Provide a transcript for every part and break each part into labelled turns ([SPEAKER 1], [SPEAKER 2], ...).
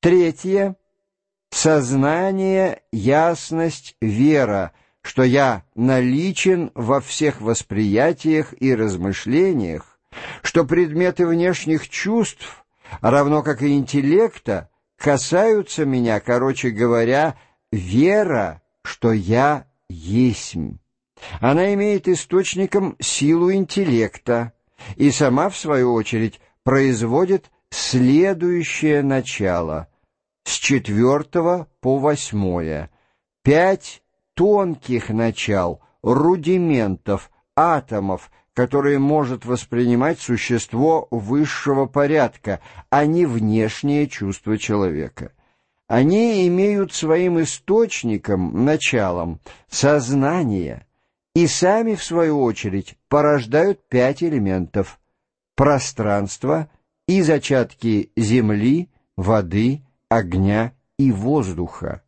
[SPEAKER 1] Третье — сознание, ясность, вера, что я наличен во всех восприятиях и размышлениях, что предметы внешних чувств, равно как и интеллекта, касаются меня, короче говоря, вера, что я есмь. Она имеет источником силу интеллекта и сама, в свою очередь, производит следующее начало с четвертого по восьмое, пять тонких начал, рудиментов, атомов, которые может воспринимать существо высшего порядка, а не внешнее чувство человека. Они имеют своим источником, началом, сознание, и сами, в свою очередь, порождают пять элементов — пространство и зачатки земли, воды, огня и воздуха.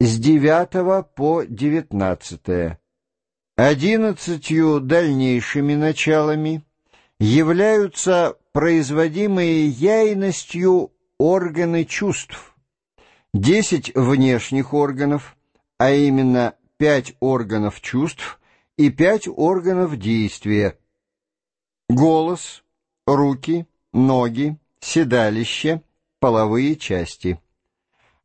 [SPEAKER 1] С девятого по девятнадцатое. Одиннадцатью дальнейшими началами являются производимые яйностью органы чувств, десять внешних органов, а именно пять органов чувств и пять органов действия, голос, руки, ноги, седалище, половые части.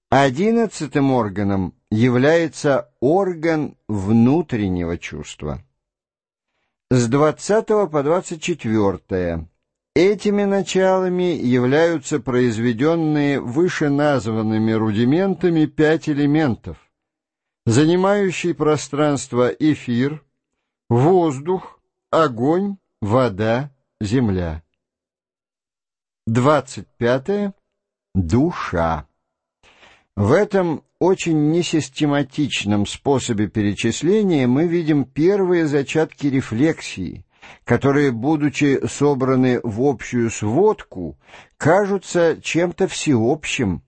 [SPEAKER 1] Одиннадцатым органом является орган внутреннего чувства. С 20 по 24 этими началами являются произведенные вышеназванными рудиментами пять элементов, занимающий пространство эфир, воздух, огонь, вода, земля. 25. Душа. В этом очень несистематичном способе перечисления мы видим первые зачатки рефлексии, которые, будучи собраны в общую сводку, кажутся чем-то всеобщим,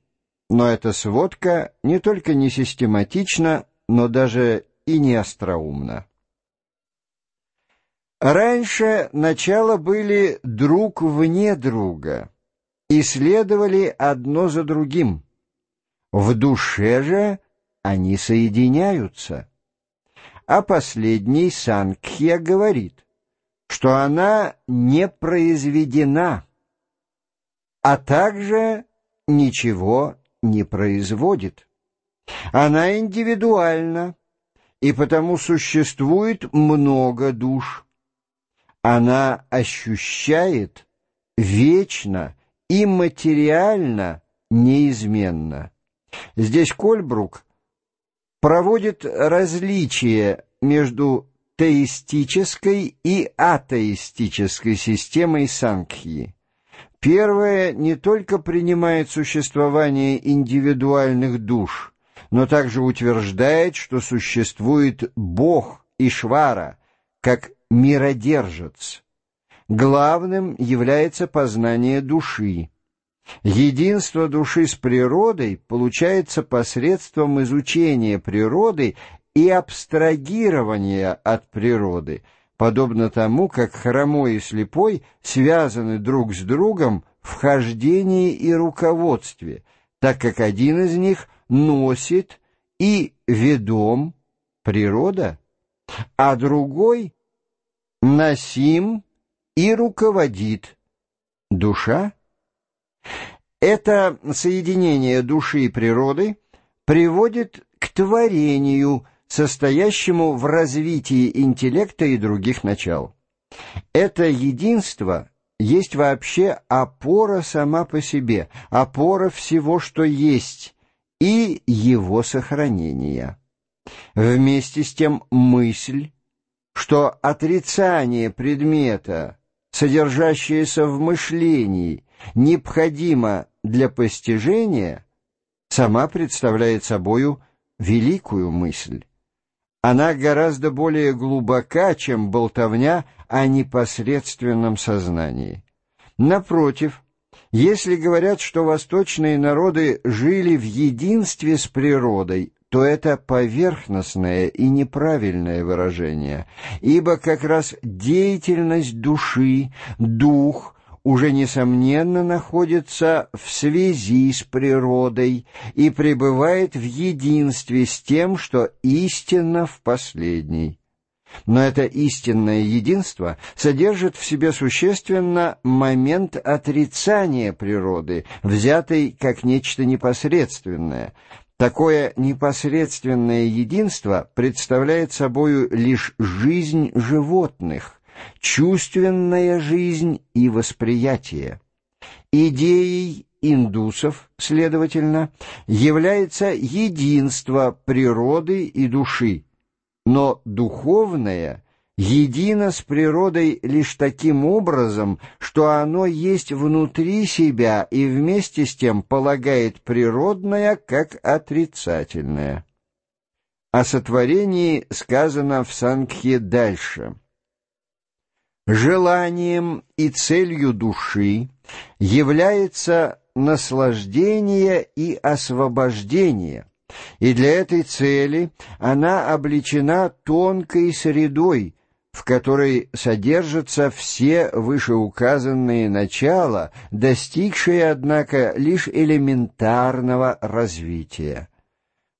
[SPEAKER 1] но эта сводка не только не систематична, но даже и не остроумна. Раньше начала были друг вне друга и следовали одно за другим. В душе же они соединяются. А последний Санкхья говорит, что она не произведена, а также ничего не производит. Она индивидуальна, и потому существует много душ. Она ощущает вечно и материально неизменно. Здесь Кольбрук проводит различие между теистической и атеистической системой Санкхи. Первое не только принимает существование индивидуальных душ, но также утверждает, что существует Бог Ишвара, как миродержец. Главным является познание души. Единство души с природой получается посредством изучения природы и абстрагирования от природы – подобно тому, как хромой и слепой связаны друг с другом в хождении и руководстве, так как один из них носит и ведом природа, а другой носим и руководит душа. Это соединение души и природы приводит к творению – состоящему в развитии интеллекта и других начал. Это единство есть вообще опора сама по себе, опора всего, что есть, и его сохранения. Вместе с тем мысль, что отрицание предмета, содержащееся в мышлении, необходимо для постижения, сама представляет собою великую мысль. Она гораздо более глубока, чем болтовня о непосредственном сознании. Напротив, если говорят, что восточные народы жили в единстве с природой, то это поверхностное и неправильное выражение, ибо как раз деятельность души, дух, уже несомненно находится в связи с природой и пребывает в единстве с тем, что истинно в последней. Но это истинное единство содержит в себе существенно момент отрицания природы, взятый как нечто непосредственное. Такое непосредственное единство представляет собою лишь жизнь животных, чувственная жизнь и восприятие. Идеей индусов, следовательно, является единство природы и души, но духовное едино с природой лишь таким образом, что оно есть внутри себя и вместе с тем полагает природное как отрицательное. О сотворении сказано в Санкхе дальше. Желанием и целью души является наслаждение и освобождение – и для этой цели она облечена тонкой средой, в которой содержатся все вышеуказанные начала, достигшие, однако, лишь элементарного развития.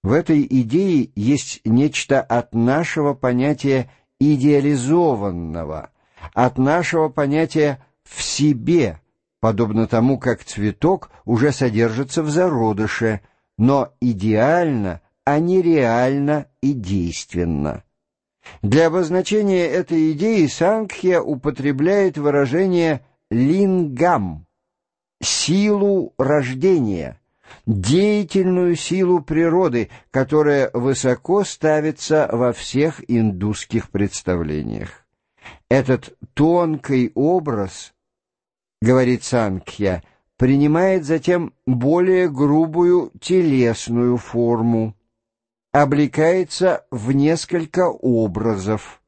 [SPEAKER 1] В этой идее есть нечто от нашего понятия идеализованного, от нашего понятия «в себе», подобно тому, как цветок уже содержится в зародыше – но идеально, а не реально и действенно. Для обозначения этой идеи Сангхья употребляет выражение «лингам» — силу рождения, деятельную силу природы, которая высоко ставится во всех индусских представлениях. Этот тонкий образ, говорит Сангхья, — принимает затем более грубую телесную форму, облекается в несколько образов.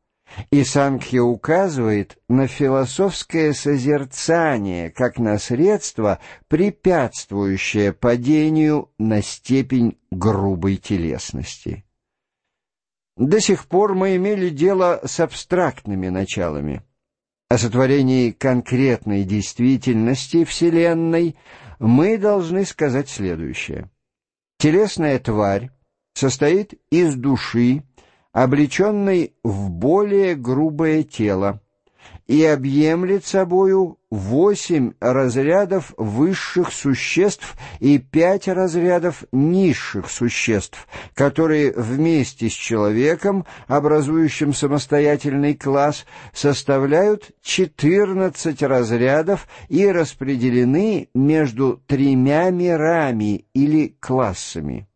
[SPEAKER 1] И Сангхи указывает на философское созерцание как на средство, препятствующее падению на степень грубой телесности. До сих пор мы имели дело с абстрактными началами о сотворении конкретной действительности Вселенной, мы должны сказать следующее. Телесная тварь состоит из души, облеченной в более грубое тело, и объемлет собою восемь разрядов высших существ и пять разрядов низших существ, которые вместе с человеком, образующим самостоятельный класс, составляют четырнадцать разрядов и распределены между тремя мирами или классами.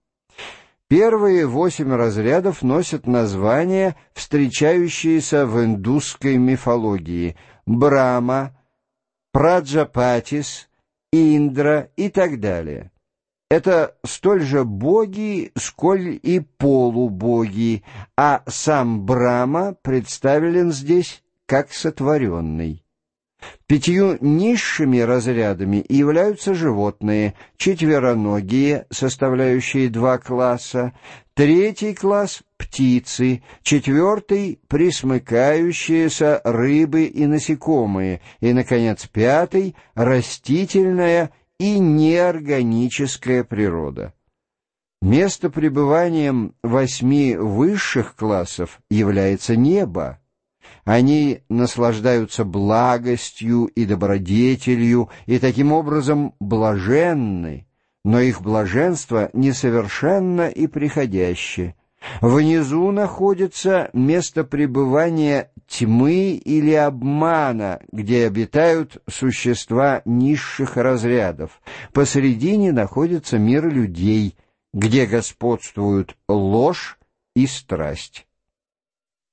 [SPEAKER 1] Первые восемь разрядов носят названия, встречающиеся в индусской мифологии – Брама, Праджапатис, Индра и так далее. Это столь же боги, сколь и полубоги, а сам Брама представлен здесь как сотворенный. Пятью низшими разрядами являются животные, четвероногие, составляющие два класса, третий класс — птицы, четвертый — присмыкающиеся рыбы и насекомые, и, наконец, пятый — растительная и неорганическая природа. Место пребыванием восьми высших классов является небо, они наслаждаются благостью и добродетелью, и таким образом блаженны, но их блаженство несовершенно и приходящее. Внизу находится место пребывания тьмы или обмана, где обитают существа низших разрядов. Посредине находится мир людей, где господствуют ложь и страсть.